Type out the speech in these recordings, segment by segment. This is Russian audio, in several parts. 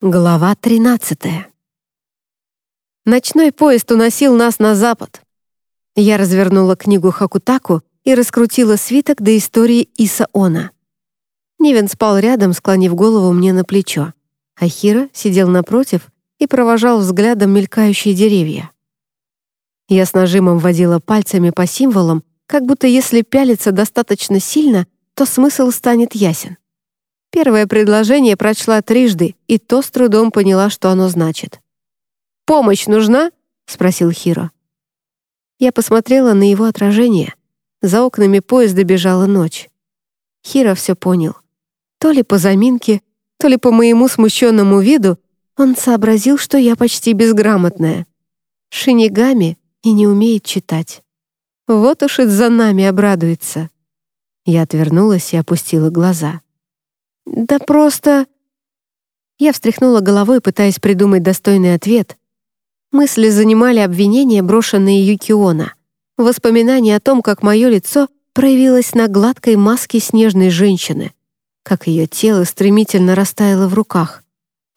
Глава 13 Ночной поезд уносил нас на запад. Я развернула книгу Хакутаку и раскрутила свиток до истории Исаона. Нивен спал рядом, склонив голову мне на плечо, а Хира сидел напротив и провожал взглядом мелькающие деревья. Я с нажимом водила пальцами по символам, как будто если пялиться достаточно сильно, то смысл станет ясен. Первое предложение прочла трижды, и то с трудом поняла, что оно значит. «Помощь нужна?» — спросил Хиро. Я посмотрела на его отражение. За окнами поезда бежала ночь. Хиро все понял. То ли по заминке, то ли по моему смущенному виду он сообразил, что я почти безграмотная. Шинигами и не умеет читать. Вот уж и за нами обрадуется. Я отвернулась и опустила глаза. «Да просто...» Я встряхнула головой, пытаясь придумать достойный ответ. Мысли занимали обвинения, брошенные Юкиона. Воспоминания о том, как мое лицо проявилось на гладкой маске снежной женщины, как ее тело стремительно растаяло в руках.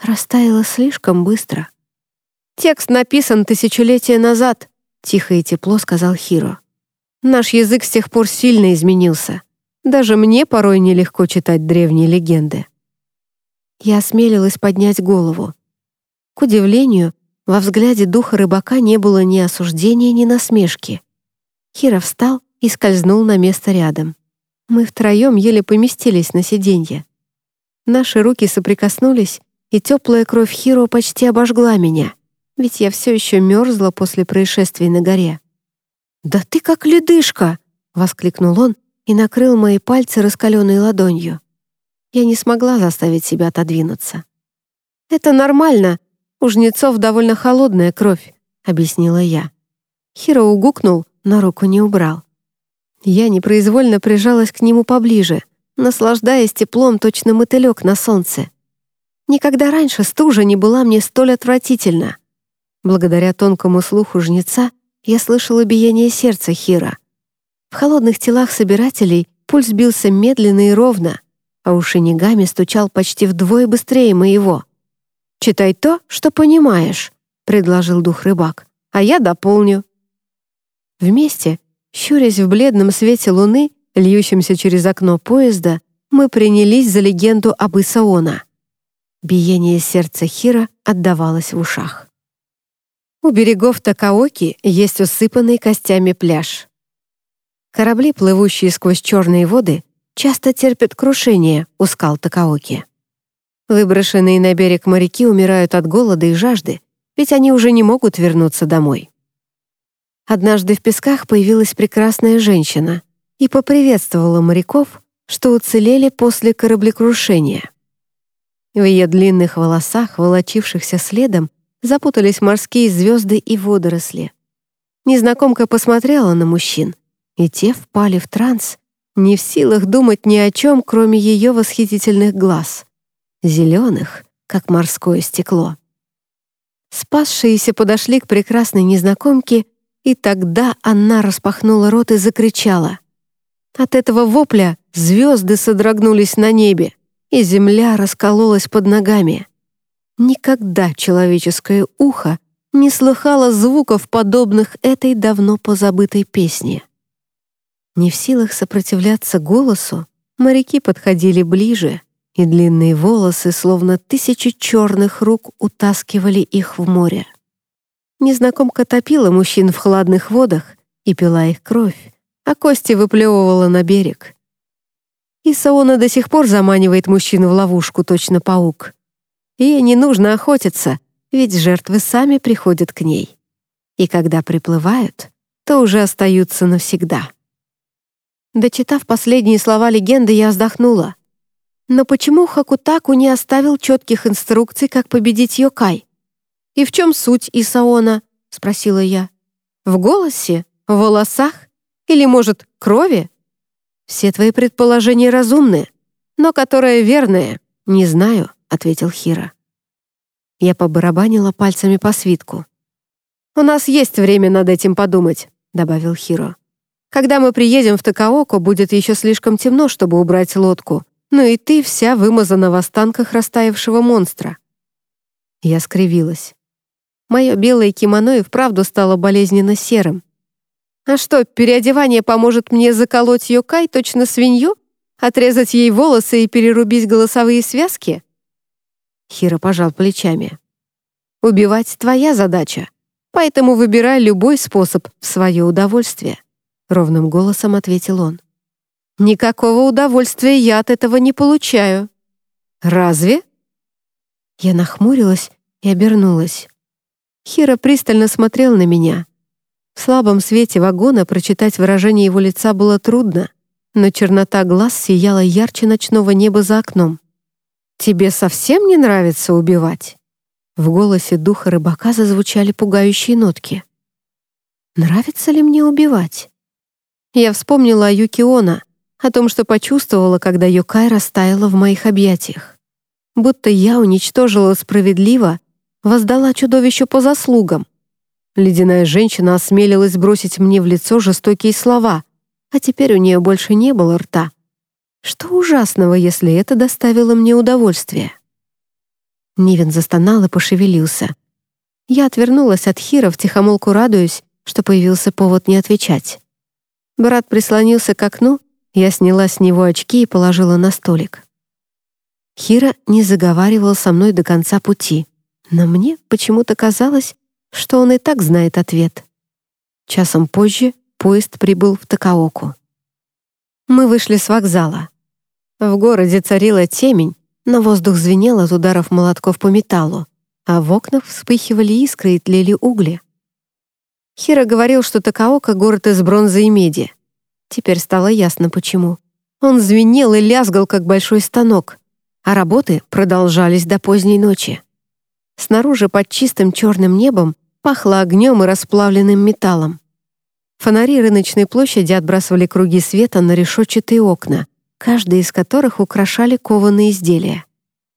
Растаяло слишком быстро. «Текст написан тысячелетия назад», — тихо и тепло сказал Хиро. «Наш язык с тех пор сильно изменился. Даже мне порой нелегко читать древние легенды. Я осмелилась поднять голову. К удивлению, во взгляде духа рыбака не было ни осуждения, ни насмешки. Хира встал и скользнул на место рядом. Мы втроем еле поместились на сиденье. Наши руки соприкоснулись, и теплая кровь Хиро почти обожгла меня, ведь я все еще мерзла после происшествий на горе. «Да ты как ледышка!» — воскликнул он и накрыл мои пальцы раскаленной ладонью. Я не смогла заставить себя отодвинуться. «Это нормально. У жнецов довольно холодная кровь», — объяснила я. Хиро угукнул, но руку не убрал. Я непроизвольно прижалась к нему поближе, наслаждаясь теплом точно мотылек на солнце. Никогда раньше стужа не была мне столь отвратительна. Благодаря тонкому слуху жнеца я слышала биение сердца Хира. В холодных телах собирателей пульс бился медленно и ровно, а у Шинигами стучал почти вдвое быстрее моего. «Читай то, что понимаешь», — предложил дух рыбак, «а я дополню». Вместе, щурясь в бледном свете луны, льющемся через окно поезда, мы принялись за легенду об Исаона. Биение сердца Хира отдавалось в ушах. У берегов Такаоки есть усыпанный костями пляж. Корабли, плывущие сквозь черные воды, часто терпят крушение у скал Такаоки. Выброшенные на берег моряки умирают от голода и жажды, ведь они уже не могут вернуться домой. Однажды в песках появилась прекрасная женщина и поприветствовала моряков, что уцелели после кораблекрушения. В ее длинных волосах, волочившихся следом, запутались морские звезды и водоросли. Незнакомка посмотрела на мужчин, и те впали в транс, не в силах думать ни о чем, кроме ее восхитительных глаз, зеленых, как морское стекло. Спасшиеся подошли к прекрасной незнакомке, и тогда она распахнула рот и закричала. От этого вопля звезды содрогнулись на небе, и земля раскололась под ногами. Никогда человеческое ухо не слыхало звуков, подобных этой давно позабытой песне. Не в силах сопротивляться голосу, моряки подходили ближе, и длинные волосы, словно тысячи черных рук, утаскивали их в море. Незнакомка топила мужчин в холодных водах и пила их кровь, а кости выплевывала на берег. Исаона до сих пор заманивает мужчин в ловушку, точно паук. Ей не нужно охотиться, ведь жертвы сами приходят к ней. И когда приплывают, то уже остаются навсегда. Дочитав последние слова легенды, я вздохнула. Но почему Хакутаку не оставил четких инструкций, как победить Йокай? «И в чем суть Исаона?» — спросила я. «В голосе? В волосах? Или, может, крови?» «Все твои предположения разумны, но которое верное, не знаю», — ответил Хира. Я побарабанила пальцами по свитку. «У нас есть время над этим подумать», — добавил Хиро. Когда мы приедем в Такаоко, будет еще слишком темно, чтобы убрать лодку. Ну и ты вся вымазана в останках растаявшего монстра. Я скривилась. Мое белое кимоно и вправду стало болезненно серым. А что, переодевание поможет мне заколоть Йокай точно свинью? Отрезать ей волосы и перерубить голосовые связки? Хира пожал плечами. Убивать твоя задача, поэтому выбирай любой способ в свое удовольствие, ровным голосом ответил он. Никакого удовольствия я от этого не получаю. Разве? Я нахмурилась и обернулась. Хира пристально смотрел на меня. В слабом свете вагона прочитать выражение его лица было трудно, но чернота глаз сияла ярче ночного неба за окном. «Тебе совсем не нравится убивать?» В голосе духа рыбака зазвучали пугающие нотки. «Нравится ли мне убивать?» Я вспомнила о Юкиона, о том, что почувствовала, когда Йокай растаяла в моих объятиях. Будто я уничтожила справедливо, воздала чудовищу по заслугам. Ледяная женщина осмелилась бросить мне в лицо жестокие слова, а теперь у нее больше не было рта. Что ужасного, если это доставило мне удовольствие? Нивен застонал и пошевелился. Я отвернулась от Хира, втихомолку радуюсь, что появился повод не отвечать. Брат прислонился к окну, я сняла с него очки и положила на столик. Хира не заговаривал со мной до конца пути, но мне почему-то казалось, что он и так знает ответ. Часом позже поезд прибыл в Такаоку. Мы вышли с вокзала. В городе царила темень, но воздух звенел от ударов молотков по металлу, а в окнах вспыхивали искры и тлели угли. Хира говорил, что Такаока — город из бронзы и меди. Теперь стало ясно, почему. Он звенел и лязгал, как большой станок, а работы продолжались до поздней ночи. Снаружи под чистым черным небом пахло огнем и расплавленным металлом. Фонари рыночной площади отбрасывали круги света на решетчатые окна, каждый из которых украшали кованые изделия.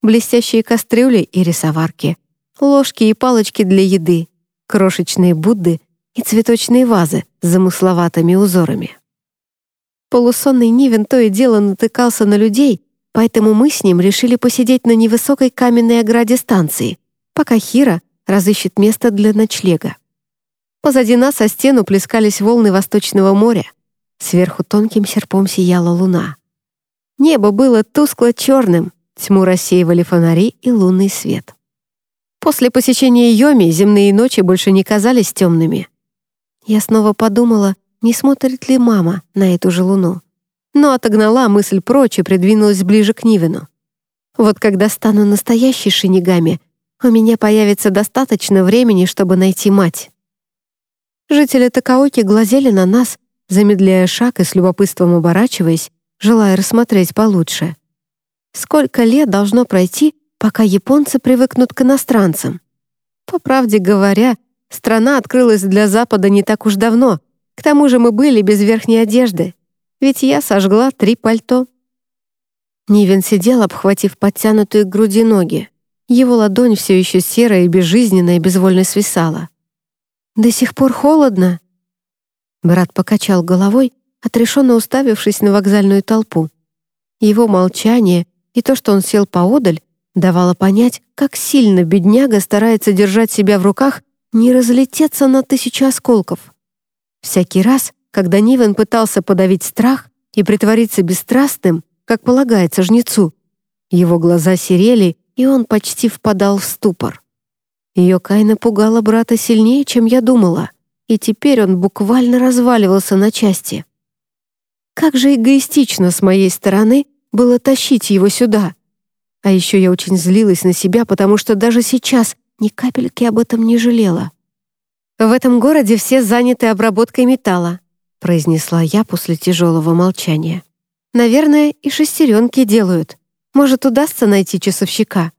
Блестящие кастрюли и рисоварки, ложки и палочки для еды, крошечные Будды и цветочные вазы с замысловатыми узорами. Полусонный Нивен то и дело натыкался на людей, поэтому мы с ним решили посидеть на невысокой каменной ограде станции, пока Хира разыщет место для ночлега. Позади нас о стену плескались волны Восточного моря. Сверху тонким серпом сияла луна. Небо было тускло-черным, тьму рассеивали фонари и лунный свет. После посещения Йоми земные ночи больше не казались темными. Я снова подумала, не смотрит ли мама на эту же луну. Но отогнала мысль прочь и придвинулась ближе к Нивину. Вот когда стану настоящей шинигами, у меня появится достаточно времени, чтобы найти мать. Жители Такаоки глазели на нас, замедляя шаг и с любопытством оборачиваясь, желая рассмотреть получше. Сколько лет должно пройти, пока японцы привыкнут к иностранцам? По правде говоря, страна открылась для Запада не так уж давно, к тому же мы были без верхней одежды, ведь я сожгла три пальто. Нивен сидел, обхватив подтянутые к груди ноги. Его ладонь все еще серая и безжизненная безвольно свисала. «До сих пор холодно?» Брат покачал головой, отрешенно уставившись на вокзальную толпу. Его молчание и то, что он сел поодаль, давало понять, как сильно бедняга старается держать себя в руках, не разлететься на тысячу осколков. Всякий раз, когда Нивен пытался подавить страх и притвориться бесстрастным, как полагается жнецу, его глаза серели, и он почти впадал в ступор. Ее Кай напугала брата сильнее, чем я думала, и теперь он буквально разваливался на части. Как же эгоистично с моей стороны было тащить его сюда. А еще я очень злилась на себя, потому что даже сейчас ни капельки об этом не жалела. «В этом городе все заняты обработкой металла», произнесла я после тяжелого молчания. «Наверное, и шестеренки делают. Может, удастся найти часовщика?»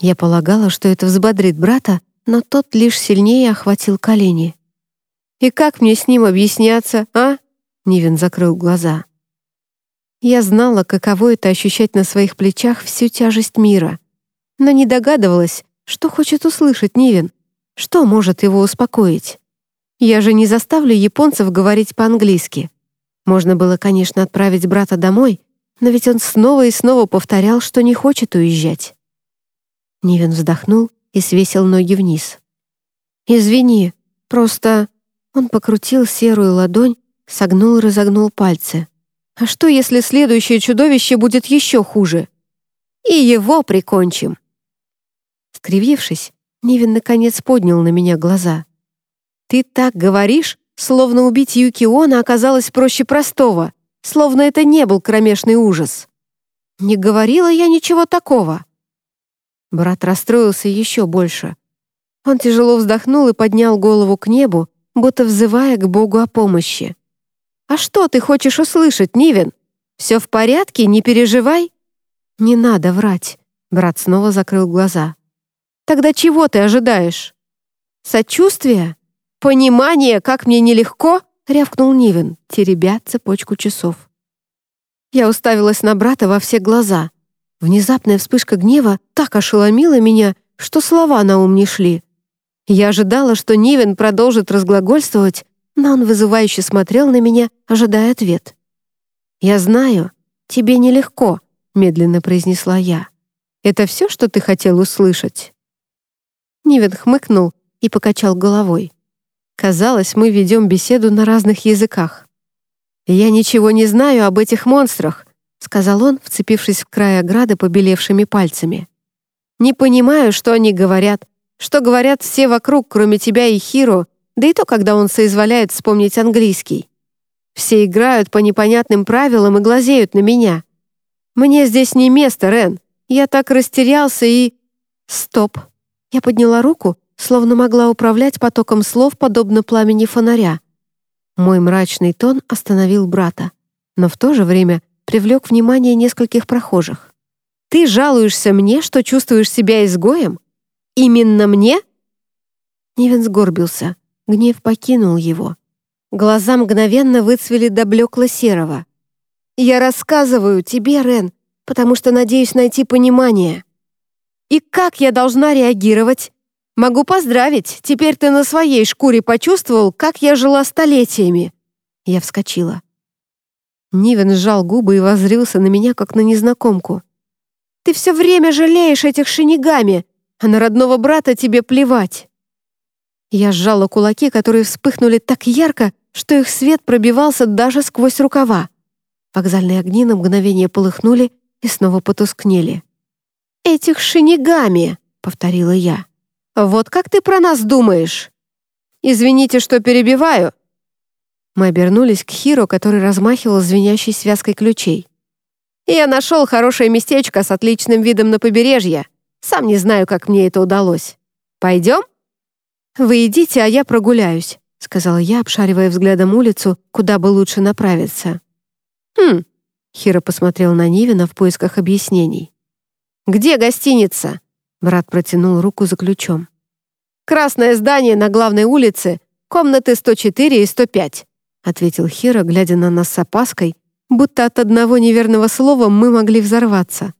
Я полагала, что это взбодрит брата, но тот лишь сильнее охватил колени. «И как мне с ним объясняться, а?» Нивен закрыл глаза. Я знала, каково это ощущать на своих плечах всю тяжесть мира, но не догадывалась, что хочет услышать Нивен. Что может его успокоить? Я же не заставлю японцев говорить по-английски. Можно было, конечно, отправить брата домой, но ведь он снова и снова повторял, что не хочет уезжать. Нивен вздохнул и свесил ноги вниз. «Извини, просто...» Он покрутил серую ладонь, согнул и разогнул пальцы. «А что, если следующее чудовище будет еще хуже? И его прикончим!» Скривившись, Нивен наконец поднял на меня глаза. «Ты так говоришь, словно убить Юкиона оказалось проще простого, словно это не был кромешный ужас. Не говорила я ничего такого». Брат расстроился еще больше. Он тяжело вздохнул и поднял голову к небу, будто взывая к Богу о помощи. «А что ты хочешь услышать, Нивен? Все в порядке, не переживай?» «Не надо врать», — брат снова закрыл глаза. «Тогда чего ты ожидаешь?» «Сочувствия? Понимание, как мне нелегко?» — рявкнул Нивен, теребя цепочку часов. Я уставилась на брата во все глаза. Внезапная вспышка гнева так ошеломила меня, что слова на ум не шли. Я ожидала, что Нивен продолжит разглагольствовать, но он вызывающе смотрел на меня, ожидая ответ. «Я знаю, тебе нелегко», — медленно произнесла я. «Это все, что ты хотел услышать?» Нивен хмыкнул и покачал головой. Казалось, мы ведем беседу на разных языках. «Я ничего не знаю об этих монстрах», — сказал он, вцепившись в край ограды побелевшими пальцами. «Не понимаю, что они говорят, что говорят все вокруг, кроме тебя и Хиро, да и то, когда он соизволяет вспомнить английский. Все играют по непонятным правилам и глазеют на меня. Мне здесь не место, Рен. Я так растерялся и... Стоп. Я подняла руку, словно могла управлять потоком слов, подобно пламени фонаря. Мой мрачный тон остановил брата, но в то же время привлек внимание нескольких прохожих. «Ты жалуешься мне, что чувствуешь себя изгоем? Именно мне?» Нивен сгорбился. Гнев покинул его. Глаза мгновенно выцвели до блекло-серого. «Я рассказываю тебе, Рен, потому что надеюсь найти понимание. И как я должна реагировать? Могу поздравить, теперь ты на своей шкуре почувствовал, как я жила столетиями». Я вскочила. Нивен сжал губы и возрился на меня, как на незнакомку. «Ты все время жалеешь этих шинигами, а на родного брата тебе плевать». Я сжала кулаки, которые вспыхнули так ярко, что их свет пробивался даже сквозь рукава. Вокзальные огни на мгновение полыхнули и снова потускнели. «Этих шинигами», — повторила я. «Вот как ты про нас думаешь?» «Извините, что перебиваю». Мы обернулись к Хиро, который размахивал звенящей связкой ключей. «Я нашел хорошее местечко с отличным видом на побережье. Сам не знаю, как мне это удалось. Пойдем?» «Вы идите, а я прогуляюсь», — сказала я, обшаривая взглядом улицу, куда бы лучше направиться. «Хм», — Хиро посмотрел на Нивина в поисках объяснений. «Где гостиница?» — брат протянул руку за ключом. «Красное здание на главной улице, комнаты 104 и 105», — ответил Хиро, глядя на нас с опаской, будто от одного неверного слова мы могли взорваться.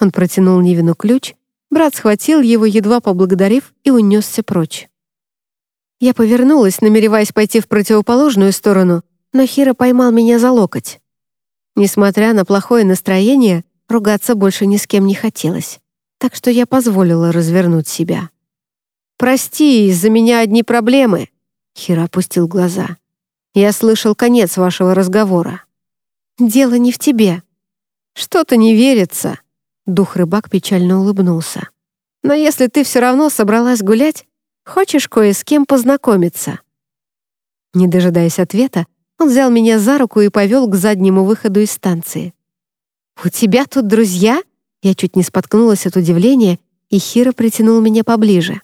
Он протянул Нивину ключ, брат схватил его, едва поблагодарив, и унесся прочь. Я повернулась, намереваясь пойти в противоположную сторону, но Хира поймал меня за локоть. Несмотря на плохое настроение, ругаться больше ни с кем не хотелось, так что я позволила развернуть себя. «Прости, из-за меня одни проблемы», — Хира опустил глаза. «Я слышал конец вашего разговора». «Дело не в тебе». «Что-то не верится», — дух рыбак печально улыбнулся. «Но если ты все равно собралась гулять, Хочешь кое с кем познакомиться?» Не дожидаясь ответа, он взял меня за руку и повел к заднему выходу из станции. «У тебя тут друзья?» Я чуть не споткнулась от удивления, и Хира притянул меня поближе.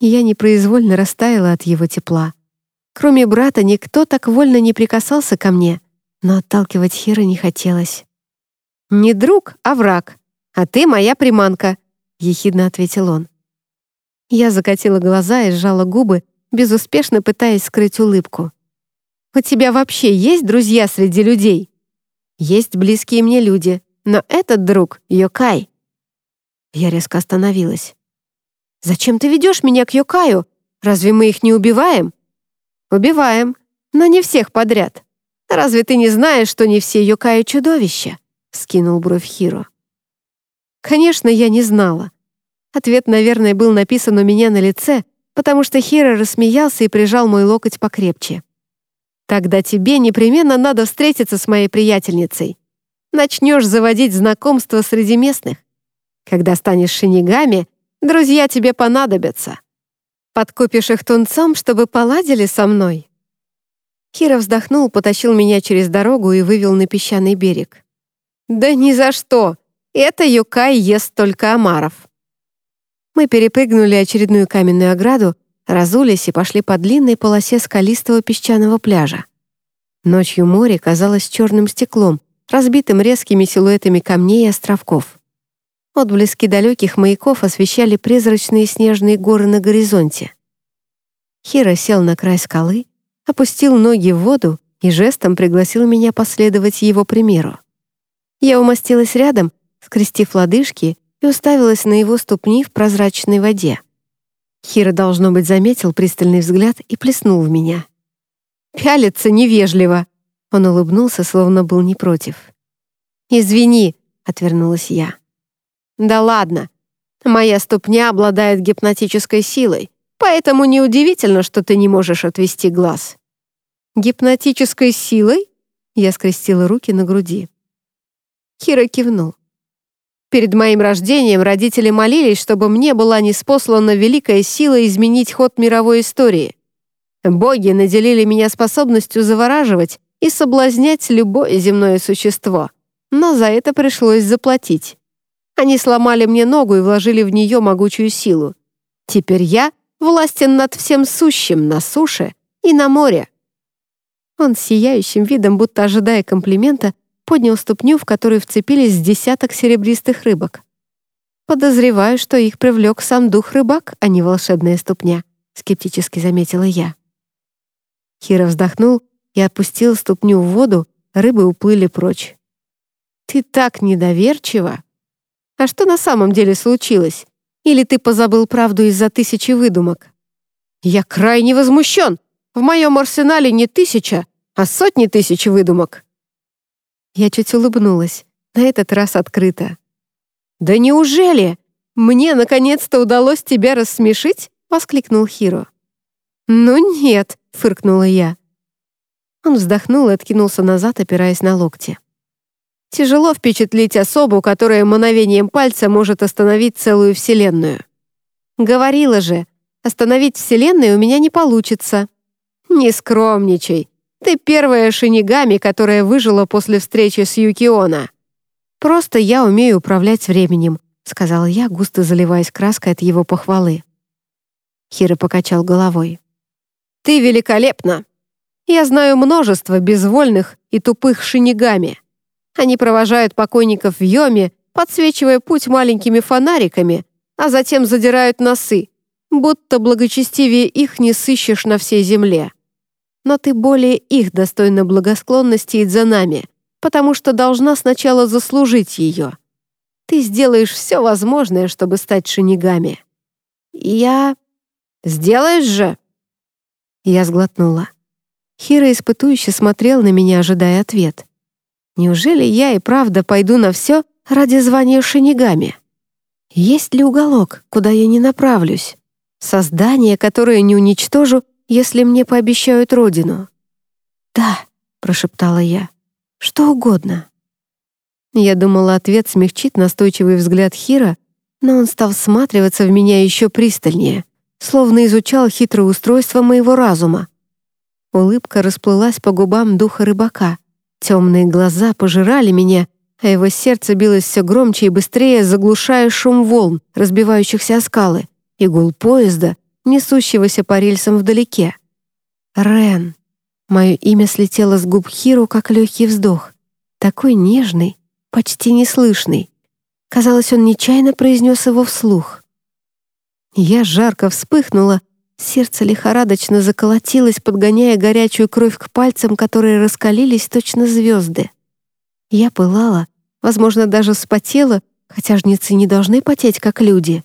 Я непроизвольно растаяла от его тепла. Кроме брата, никто так вольно не прикасался ко мне, но отталкивать Хира не хотелось. «Не друг, а враг, а ты моя приманка», — ехидно ответил он. Я закатила глаза и сжала губы, безуспешно пытаясь скрыть улыбку. «У тебя вообще есть друзья среди людей?» «Есть близкие мне люди, но этот друг — Йокай». Я резко остановилась. «Зачем ты ведешь меня к Йокаю? Разве мы их не убиваем?» «Убиваем, но не всех подряд. Разве ты не знаешь, что не все Йокаи чудовища?» — скинул бровь Хиро. «Конечно, я не знала. Ответ, наверное, был написан у меня на лице, потому что Хира рассмеялся и прижал мой локоть покрепче. «Тогда тебе непременно надо встретиться с моей приятельницей. Начнешь заводить знакомства среди местных. Когда станешь шинигами, друзья тебе понадобятся. Подкупишь их тунцом, чтобы поладили со мной?» Хира вздохнул, потащил меня через дорогу и вывел на песчаный берег. «Да ни за что! Это Юкай ест только омаров!» Мы перепрыгнули очередную каменную ограду, разулись и пошли по длинной полосе скалистого песчаного пляжа. Ночью море казалось черным стеклом, разбитым резкими силуэтами камней и островков. Отблески далеких маяков освещали призрачные снежные горы на горизонте. Хиро сел на край скалы, опустил ноги в воду и жестом пригласил меня последовать его примеру. Я умостилась рядом, скрестив лодыжки и уставилась на его ступни в прозрачной воде. Хира, должно быть, заметил пристальный взгляд и плеснул в меня. «Пялится невежливо!» Он улыбнулся, словно был не против. «Извини», — отвернулась я. «Да ладно. Моя ступня обладает гипнотической силой, поэтому неудивительно, что ты не можешь отвести глаз». «Гипнотической силой?» Я скрестила руки на груди. Хира кивнул. Перед моим рождением родители молились, чтобы мне была неспослана великая сила изменить ход мировой истории. Боги наделили меня способностью завораживать и соблазнять любое земное существо, но за это пришлось заплатить. Они сломали мне ногу и вложили в нее могучую силу. Теперь я властен над всем сущим на суше и на море. Он с сияющим видом, будто ожидая комплимента, поднял ступню, в которую вцепились десяток серебристых рыбок. «Подозреваю, что их привлек сам дух рыбак, а не волшебная ступня», — скептически заметила я. Хира вздохнул и опустил ступню в воду, рыбы уплыли прочь. «Ты так недоверчива! А что на самом деле случилось? Или ты позабыл правду из-за тысячи выдумок?» «Я крайне возмущен! В моем арсенале не тысяча, а сотни тысяч выдумок!» Я чуть улыбнулась, на этот раз открыто. «Да неужели? Мне наконец-то удалось тебя рассмешить?» — воскликнул Хиро. «Ну нет», — фыркнула я. Он вздохнул и откинулся назад, опираясь на локти. «Тяжело впечатлить особу, которая мановением пальца может остановить целую Вселенную. Говорила же, остановить Вселенную у меня не получится. Не скромничай. Ты первая шинигами, которая выжила после встречи с Юкиона. Просто я умею управлять временем», — сказал я, густо заливаясь краской от его похвалы. Хиро покачал головой. «Ты великолепна! Я знаю множество безвольных и тупых шинигами. Они провожают покойников в Йоме, подсвечивая путь маленькими фонариками, а затем задирают носы, будто благочестивее их не сыщешь на всей земле но ты более их достойна благосклонности и дзанами, потому что должна сначала заслужить ее. Ты сделаешь все возможное, чтобы стать шинигами. Я... Сделаешь же?» Я сглотнула. Хира испытующе смотрел на меня, ожидая ответ. «Неужели я и правда пойду на все ради звания шинигами? Есть ли уголок, куда я не направлюсь? Создание, которое не уничтожу если мне пообещают родину?» «Да», — прошептала я, — «что угодно». Я думала, ответ смягчит настойчивый взгляд Хира, но он стал всматриваться в меня еще пристальнее, словно изучал хитрое устройство моего разума. Улыбка расплылась по губам духа рыбака. Темные глаза пожирали меня, а его сердце билось все громче и быстрее, заглушая шум волн, разбивающихся о скалы, и гул поезда, несущегося по рельсам вдалеке. Рен. Мое имя слетело с губ Хиру, как легкий вздох. Такой нежный, почти неслышный. Казалось, он нечаянно произнес его вслух. Я жарко вспыхнула, сердце лихорадочно заколотилось, подгоняя горячую кровь к пальцам, которые раскалились точно звезды. Я пылала, возможно, даже вспотела, хотя жнецы не должны потеть, как люди.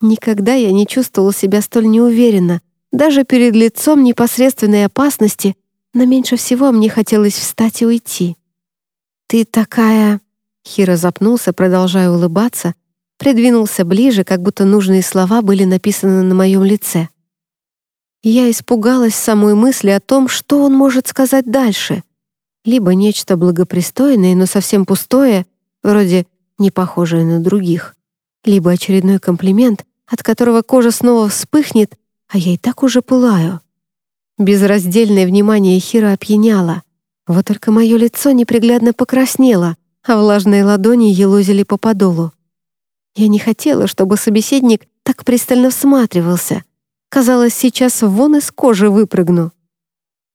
Никогда я не чувствовал себя столь неуверенно, даже перед лицом непосредственной опасности, но меньше всего мне хотелось встать и уйти. «Ты такая...» Хира запнулся, продолжая улыбаться. придвинулся ближе, как будто нужные слова были написаны на моем лице. Я испугалась самой мысли о том, что он может сказать дальше. Либо нечто благопристойное, но совсем пустое, вроде не похожее на других, либо очередной комплимент, от которого кожа снова вспыхнет, а я и так уже пылаю. Безраздельное внимание Хира опьяняло. Вот только мое лицо неприглядно покраснело, а влажные ладони елозили по подолу. Я не хотела, чтобы собеседник так пристально всматривался. Казалось, сейчас вон из кожи выпрыгну.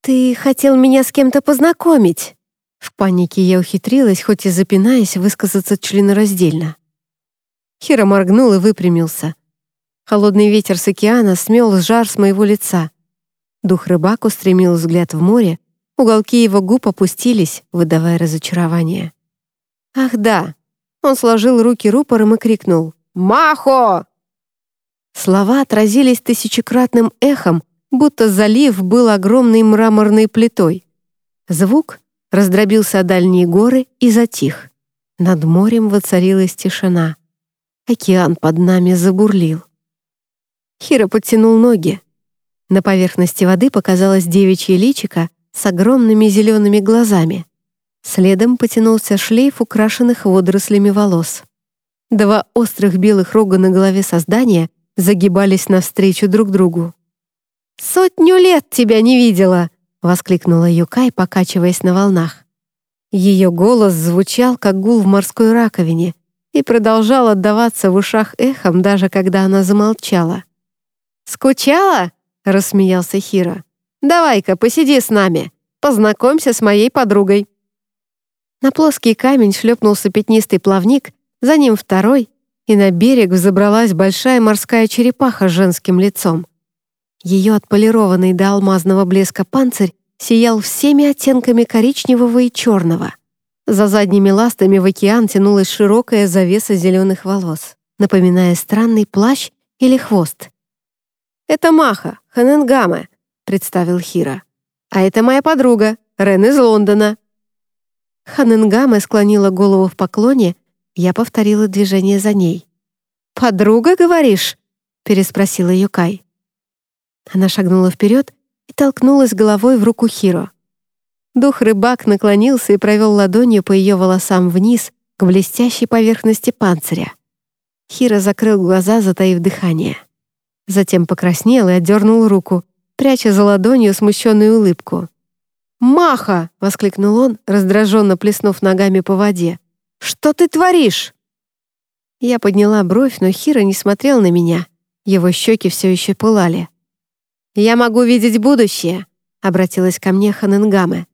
«Ты хотел меня с кем-то познакомить?» В панике я ухитрилась, хоть и запинаясь, высказаться членораздельно. Хиро моргнул и выпрямился. Холодный ветер с океана смел жар с моего лица. Дух рыбак устремил взгляд в море, уголки его губ опустились, выдавая разочарование. «Ах да!» Он сложил руки рупором и крикнул «Махо!». Слова отразились тысячекратным эхом, будто залив был огромной мраморной плитой. Звук раздробился о дальние горы и затих. Над морем воцарилась тишина. Океан под нами забурлил. Хиро подтянул ноги. На поверхности воды показалось девичье личико с огромными зелеными глазами. Следом потянулся шлейф украшенных водорослями волос. Два острых белых рога на голове создания загибались навстречу друг другу. «Сотню лет тебя не видела!» — воскликнула Юкай, покачиваясь на волнах. Ее голос звучал, как гул в морской раковине, и продолжал отдаваться в ушах эхом, даже когда она замолчала. «Скучала?» — рассмеялся Хира. «Давай-ка, посиди с нами, познакомься с моей подругой». На плоский камень шлепнулся пятнистый плавник, за ним второй, и на берег взобралась большая морская черепаха с женским лицом. Ее отполированный до алмазного блеска панцирь сиял всеми оттенками коричневого и черного. За задними ластами в океан тянулась широкая завеса зеленых волос, напоминая странный плащ или хвост. «Это Маха, Ханенгаме», — представил Хира. «А это моя подруга, Рен из Лондона». Ханенгаме склонила голову в поклоне, я повторила движение за ней. «Подруга, говоришь?» — переспросила Юкай. Она шагнула вперед и толкнулась головой в руку Хиро. Дух-рыбак наклонился и провел ладонью по ее волосам вниз к блестящей поверхности панциря. Хиро закрыл глаза, затаив дыхание. Затем покраснел и отдернул руку, пряча за ладонью смущенную улыбку. «Маха!» — воскликнул он, раздраженно плеснув ногами по воде. «Что ты творишь?» Я подняла бровь, но Хиро не смотрел на меня. Его щеки все еще пылали. «Я могу видеть будущее», — обратилась ко мне Ханенгаме.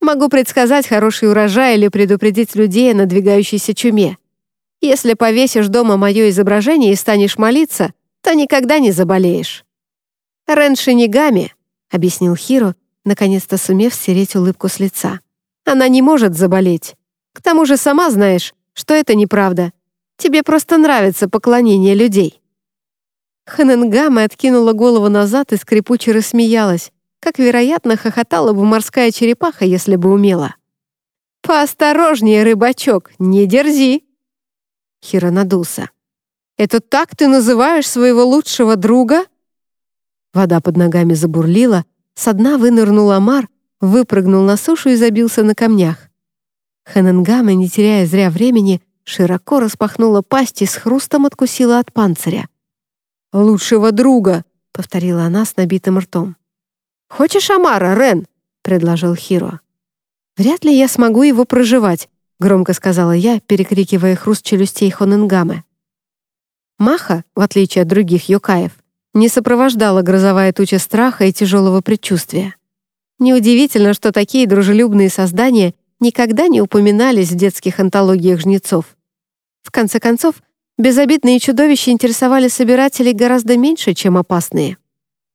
«Могу предсказать хороший урожай или предупредить людей о надвигающейся чуме. Если повесишь дома мое изображение и станешь молиться, то никогда не заболеешь». «Рен Шинигами», — объяснил Хиро, наконец-то сумев стереть улыбку с лица. «Она не может заболеть. К тому же сама знаешь, что это неправда. Тебе просто нравится поклонение людей». Ханенгама откинула голову назад и скрипуче рассмеялась, как, вероятно, хохотала бы морская черепаха, если бы умела. «Поосторожнее, рыбачок, не дерзи!» Хиро надулся. «Это так ты называешь своего лучшего друга?» Вода под ногами забурлила, со дна вынырнул омар, выпрыгнул на сушу и забился на камнях. Ханенгама, не теряя зря времени, широко распахнула пасть и с хрустом откусила от панциря. «Лучшего друга», — повторила она с набитым ртом. «Хочешь Амара, Рен?» — предложил Хиро. «Вряд ли я смогу его проживать», — громко сказала я, перекрикивая хруст челюстей Хоненгамы. Маха, в отличие от других юкаев, не сопровождала грозовая туча страха и тяжелого предчувствия. Неудивительно, что такие дружелюбные создания никогда не упоминались в детских антологиях жнецов. В конце концов, Безобидные чудовища интересовали собирателей гораздо меньше, чем опасные.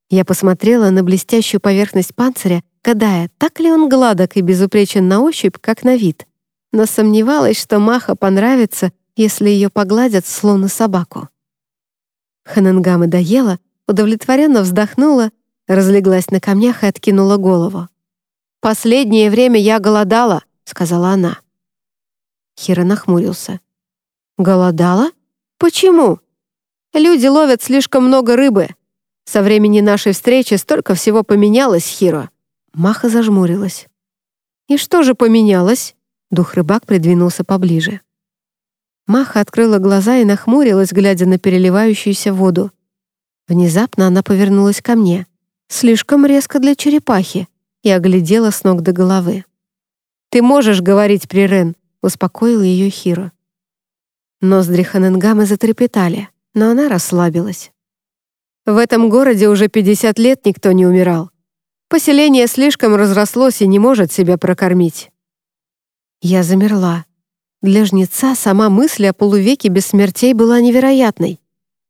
Я посмотрела на блестящую поверхность панциря, гадая, так ли он гладок и безупречен на ощупь, как на вид. Но сомневалась, что Маха понравится, если ее погладят, словно собаку. Ханенгама доела, удовлетворенно вздохнула, разлеглась на камнях и откинула голову. «Последнее время я голодала», — сказала она. Хира нахмурился. «Голодала? Почему? Люди ловят слишком много рыбы. Со времени нашей встречи столько всего поменялось, Хиро. Маха зажмурилась. И что же поменялось? Дух рыбак придвинулся поближе. Маха открыла глаза и нахмурилась, глядя на переливающуюся воду. Внезапно она повернулась ко мне. Слишком резко для черепахи и оглядела с ног до головы. «Ты можешь говорить, Прирен», — успокоил ее Хиро. Ноздри Ханенгамы затрепетали, но она расслабилась. В этом городе уже 50 лет никто не умирал. Поселение слишком разрослось и не может себя прокормить. Я замерла. Для жнеца сама мысль о полувеке без смертей была невероятной.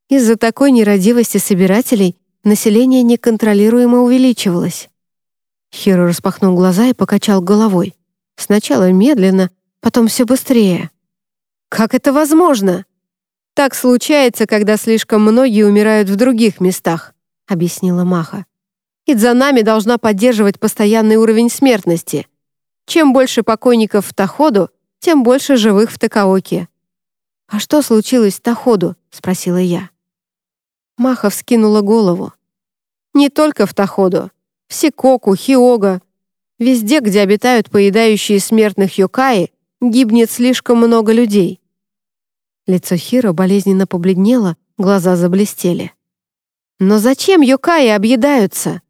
Из-за такой нерадивости собирателей население неконтролируемо увеличивалось. Хиро распахнул глаза и покачал головой. Сначала медленно, потом все быстрее. «Как это возможно?» «Так случается, когда слишком многие умирают в других местах», — объяснила Маха. «Идзанами должна поддерживать постоянный уровень смертности. Чем больше покойников в Таходу, тем больше живых в Такаоке». «А что случилось в Таходу?» — спросила я. Маха вскинула голову. «Не только в Таходу. В Сикоку, Хиога, Везде, где обитают поедающие смертных йокаи, гибнет слишком много людей. Лицо Хиро болезненно побледнело, глаза заблестели. «Но зачем йокаи объедаются?»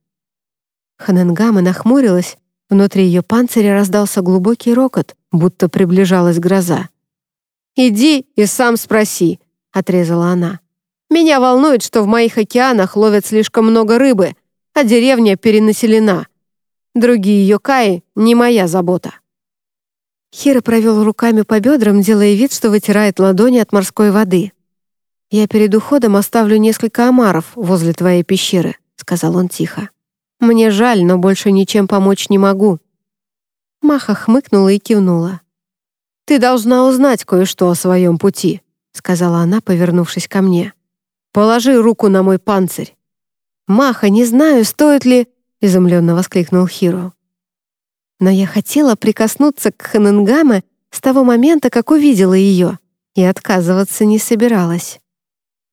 Ханенгама нахмурилась, внутри ее панциря раздался глубокий рокот, будто приближалась гроза. «Иди и сам спроси», — отрезала она. «Меня волнует, что в моих океанах ловят слишком много рыбы, а деревня перенаселена. Другие йокаи — не моя забота». Хира провел руками по бедрам, делая вид, что вытирает ладони от морской воды. «Я перед уходом оставлю несколько омаров возле твоей пещеры», — сказал он тихо. «Мне жаль, но больше ничем помочь не могу». Маха хмыкнула и кивнула. «Ты должна узнать кое-что о своем пути», — сказала она, повернувшись ко мне. «Положи руку на мой панцирь». «Маха, не знаю, стоит ли...» изумленно воскликнул Хиро. Но я хотела прикоснуться к Ханенгаме с того момента, как увидела ее, и отказываться не собиралась.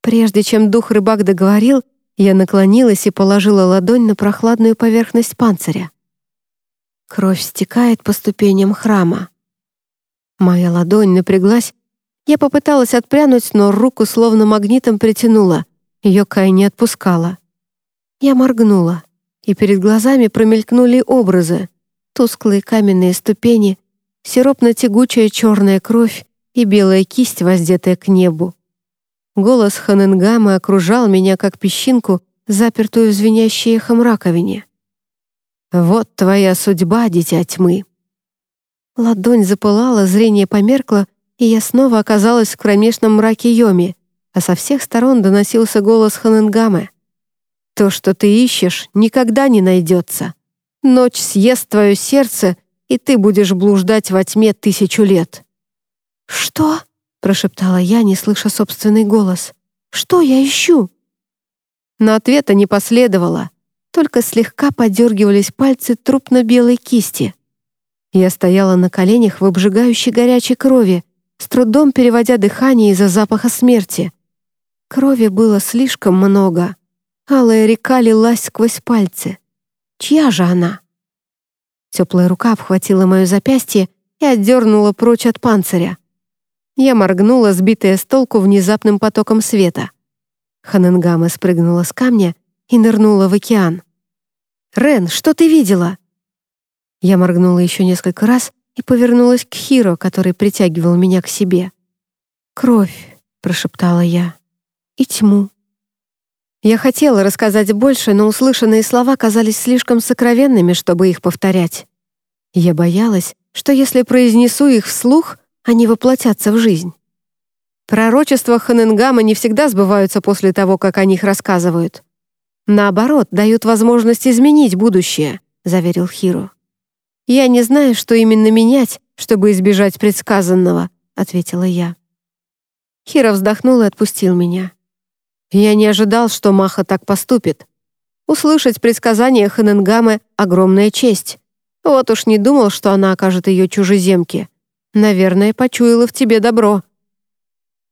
Прежде чем дух рыбак договорил, я наклонилась и положила ладонь на прохладную поверхность панциря. Кровь стекает по ступеням храма. Моя ладонь напряглась. Я попыталась отпрянуть, но руку словно магнитом притянула. Ее Кай не отпускала. Я моргнула и перед глазами промелькнули образы. Тусклые каменные ступени, сиропно-тягучая черная кровь и белая кисть, воздетая к небу. Голос Ханенгама окружал меня, как песчинку, запертую в звенящей эхом раковине. «Вот твоя судьба, дитя тьмы!» Ладонь запылала, зрение померкло, и я снова оказалась в кромешном мраке Йоми, а со всех сторон доносился голос Ханенгамы. То, что ты ищешь, никогда не найдется. Ночь съест твое сердце, и ты будешь блуждать во тьме тысячу лет». «Что?» — прошептала я, не слыша собственный голос. «Что я ищу?» Но ответа не последовало, только слегка подергивались пальцы трупно-белой кисти. Я стояла на коленях в обжигающей горячей крови, с трудом переводя дыхание из-за запаха смерти. Крови было слишком много. Алая река лилась сквозь пальцы. Чья же она? Теплая рука обхватила мое запястье и отдернула прочь от панциря. Я моргнула, сбитая с толку внезапным потоком света. Ханенгама спрыгнула с камня и нырнула в океан. «Рен, что ты видела?» Я моргнула еще несколько раз и повернулась к Хиро, который притягивал меня к себе. «Кровь», — прошептала я, — «и тьму». Я хотела рассказать больше, но услышанные слова казались слишком сокровенными, чтобы их повторять. Я боялась, что если произнесу их вслух, они воплотятся в жизнь. Пророчества Ханенгама не всегда сбываются после того, как о них рассказывают. Наоборот, дают возможность изменить будущее, заверил Хиро. Я не знаю, что именно менять, чтобы избежать предсказанного, ответила я. Хиро вздохнул и отпустил меня. Я не ожидал, что Маха так поступит. Услышать предсказание Ханенгамы — огромная честь. Вот уж не думал, что она окажет ее чужеземке. Наверное, почуяла в тебе добро.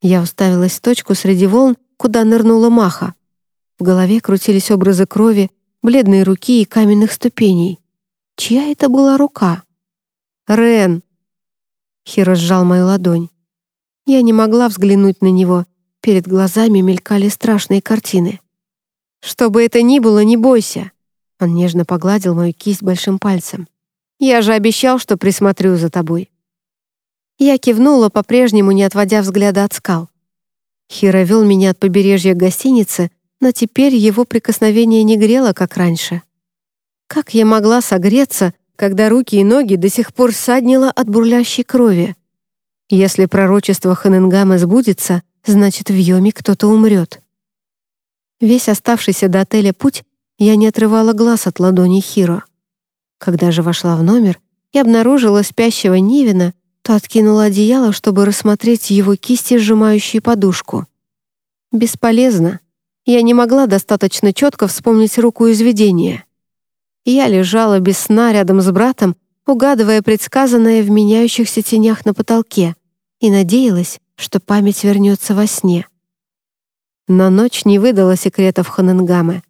Я уставилась в точку среди волн, куда нырнула Маха. В голове крутились образы крови, бледной руки и каменных ступеней. Чья это была рука? Рен. Хиро сжал мою ладонь. Я не могла взглянуть на него. Перед глазами мелькали страшные картины. «Что бы это ни было, не бойся!» Он нежно погладил мою кисть большим пальцем. «Я же обещал, что присмотрю за тобой». Я кивнула, по-прежнему не отводя взгляда от скал. Хиро вел меня от побережья гостиницы, но теперь его прикосновение не грело, как раньше. Как я могла согреться, когда руки и ноги до сих пор саднило от бурлящей крови? Если пророчество Ханенгама сбудется, значит, в Йоме кто-то умрет. Весь оставшийся до отеля путь я не отрывала глаз от ладони Хиро. Когда же вошла в номер и обнаружила спящего Нивина, то откинула одеяло, чтобы рассмотреть его кисти, сжимающие подушку. Бесполезно. Я не могла достаточно четко вспомнить руку из видения. Я лежала без сна рядом с братом, угадывая предсказанное в меняющихся тенях на потолке, и надеялась, что память вернется во сне. Но ночь не выдала секретов Ханенгамы.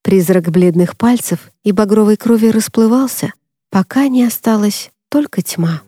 Призрак бледных пальцев и багровой крови расплывался, пока не осталась только тьма.